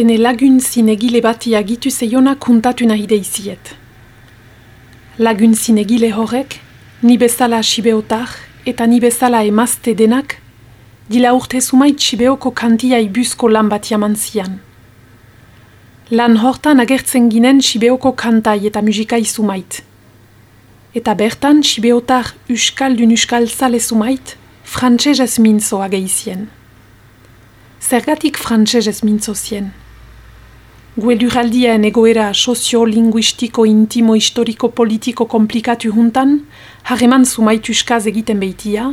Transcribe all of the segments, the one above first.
ene lagun zinegile bati agitu zeiona kuntatu nahi deiziet. Lagun zinegile horrek, ni bezala sibeotar eta ni bezala emazte denak, dila urte sumait sibeoko kantia ibuzko lan bat jaman zian. Lan hortan agertzen ginen sibeoko kantai eta musikai sumait. Eta bertan sibeotar uskaldun uskal zale sumait, frantsesez mintzo ageizien. Zergatik frantsesez mintzo zien? Gue luraldien egoera sozio-linguistiko, intimo, historiko, politiko komplikatu juntan, harreman sumait uskaz egiten behitia,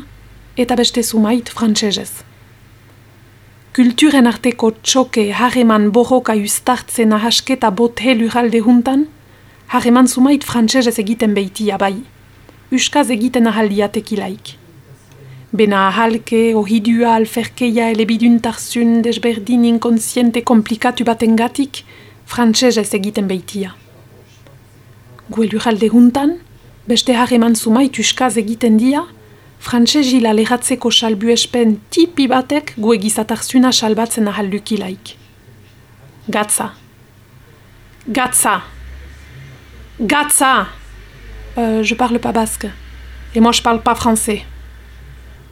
eta beste sumait frantsesez. Kulturen arteko txoke harreman borroka ustartzen ahasketa bothe luralde juntan, harreman sumait frantsesez egiten behitia bai, uskaz egiten ahaldiatekilaik. Bena ahalke, ohidua, alferkeia, elebiduntarzun, desberdin inkonsiente komplikatu batengatik, frantsesez egiten behitia. Gue luralde juntan, beste harreman sumait uskaz egiten dia, frantsesila lehatzeko salbu espen tipi batek gue gizatarzuna salbatzen ahaldukilaik. Gatza. Gatza. Gatza. Euh, je parle pas basque. Et moi je parle pas français.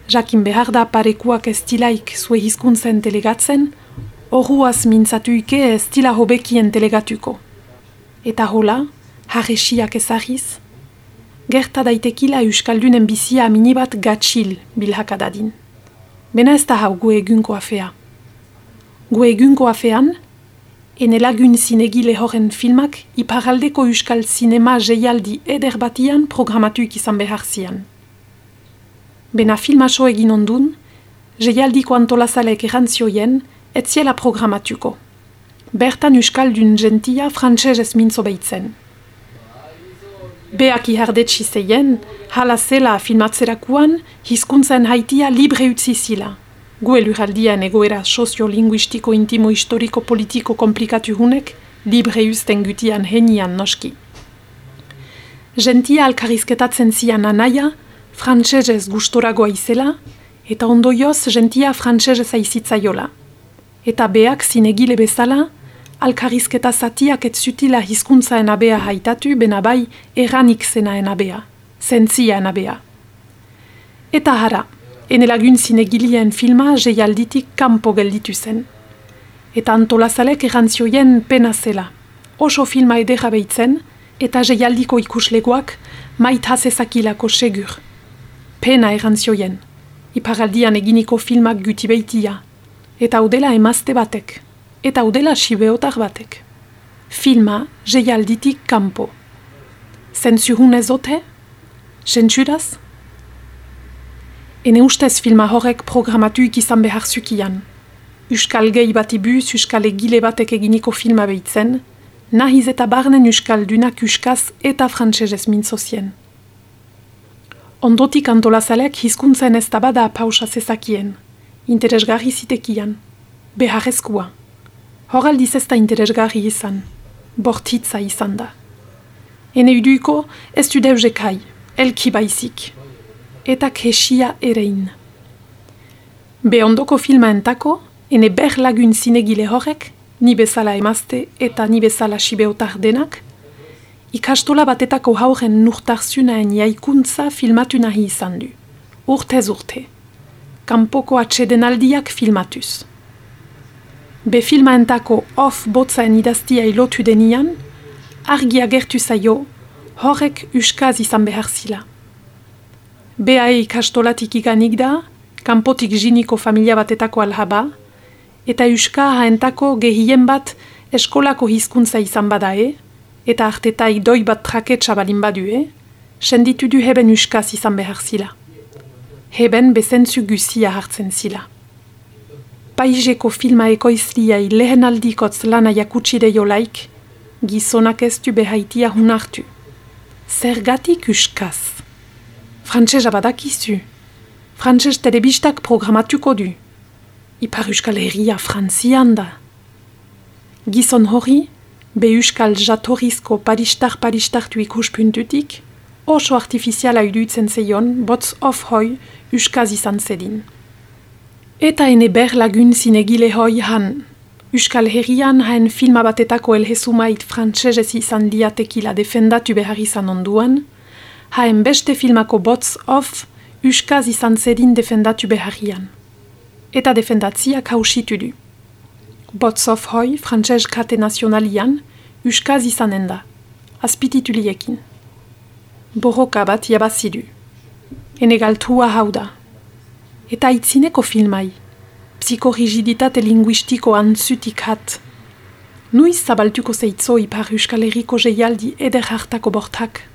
Jakin behar da parekuak ez dilaik zue hizkuntzen telegatzen, horruaz mintzatuike ez dila hobekien telegatuko. Eta hola, harresiak ezagiz, gerta daitekila euskaldunen bizia minibat gatxil bilhakadadin. Bena ez da hau gu egunko afea. Gu egunko afean, ene lagun zinegile horren filmak iparaldeko euskal zinema jeialdi eder batian programatuik izan behar zian. Bena filmaso egin ondun, jeialdiko antolazalek erantzioien, etziela programatuko. Bertan euskaldun gentia frantsesez mintzo behitzen. Beak ihardetsi zeien, hala zela filmatzerakuan, hizkuntzen haitia libre utzi zila. Gue luraldian egoera sozio-linguistiko, intimo, historiko, politiko komplikatu hunek, libre uzten gutian henian noski. Gentia alkarizketatzen zian anaia, frantsesez gustoragoa izela, eta ondoioz gentia frantsesez aizitzaiola. Eta beak zinegile bezala, alkarizketa zatiak ez zutila hizkuntzaen abea haitatu, bena bai eranik zenaen abea, zentzien abea. Eta hara, ene lagun zinegilien filma jeialditik kanpo gelditu zen. Eta antolazalek erantzioien pena zela. Oso filma edera behitzen, eta jeialdiko ikuslegoak maitazezakilako segur pena erantzioien. Iparaldian eginiko filmak guti behitia. Eta udela emazte batek. Eta udela sibeotar batek. Filma jeialditik kanpo. Zentzurun ezote? Zentzuraz? Ene ustez filma horrek programatuik izan behar zukian. Euskal gehi bat ibuz, Euskal egile batek eginiko filma behitzen, nahiz eta barnen Euskal dunak Euskaz eta frantsesez mintzozien. Ondotik antolazalek hizkuntzen ez bada pausa zezakien, interesgarri zitekian, beharrezkoa. Horaldiz ez da interesgarri izan, bortitza izan da. Ene uduiko ez du deuzekai, elki baizik, eta kesia erein. Be ondoko filma entako, ene ber lagun zinegile horrek, ni bezala emazte eta ni bezala sibeotar denak, ikastola batetako hauren nurtarzunaen jaikuntza filmatu nahi izan du. Urtez urte. Kampoko atsedenaldiak filmatuz. Be filmaentako off botzaen idaztia ilotu denian, argia gertu zaio, horrek uskaz izan behar zila. Beae ikastolatik iganik da, kanpotik jiniko familia batetako alhaba, eta uska haentako gehien bat eskolako hizkuntza izan badae, eta arteta idoi bat traketsa balin badue, senditu du heben uskaz izan behar zila. Heben bezentzu guzia hartzen zila. Paizeko filma ekoizlia lehen aldikotz lana jakutsi de jolaik, gizonak ez du behaitia hun hartu. Zergatik uskaz? Frantsesa badakizu. Frantses telebistak programatuko du. Ipar uskal herria frantzian da. Gizon hori, Beuskal jatorrizko paristar-paristartu ikuspuntutik, oso artifiziala iduitzen zeion, botz of hoi, uskaz izan zedin. Eta ene ber lagun zinegile hoi han, Euskal Herrian haen filma batetako elhezumait frantsesez izan diatekila defendatu behar izan onduan, haen beste filmako botz of Euskaz izan zedin defendatu beharrian. Eta defendatziak hausitu du. Botz of hoi frantses kate nazionalian Euskaz izanen da, azpitituliekin. Borroka bat jabazidu. Enegaltua hau da. Eta itzineko filmai, psikorigiditate linguistiko antzutik hat. Nuiz zabaltuko zeitzoi par Euskal Herriko jeialdi eder hartako bortak.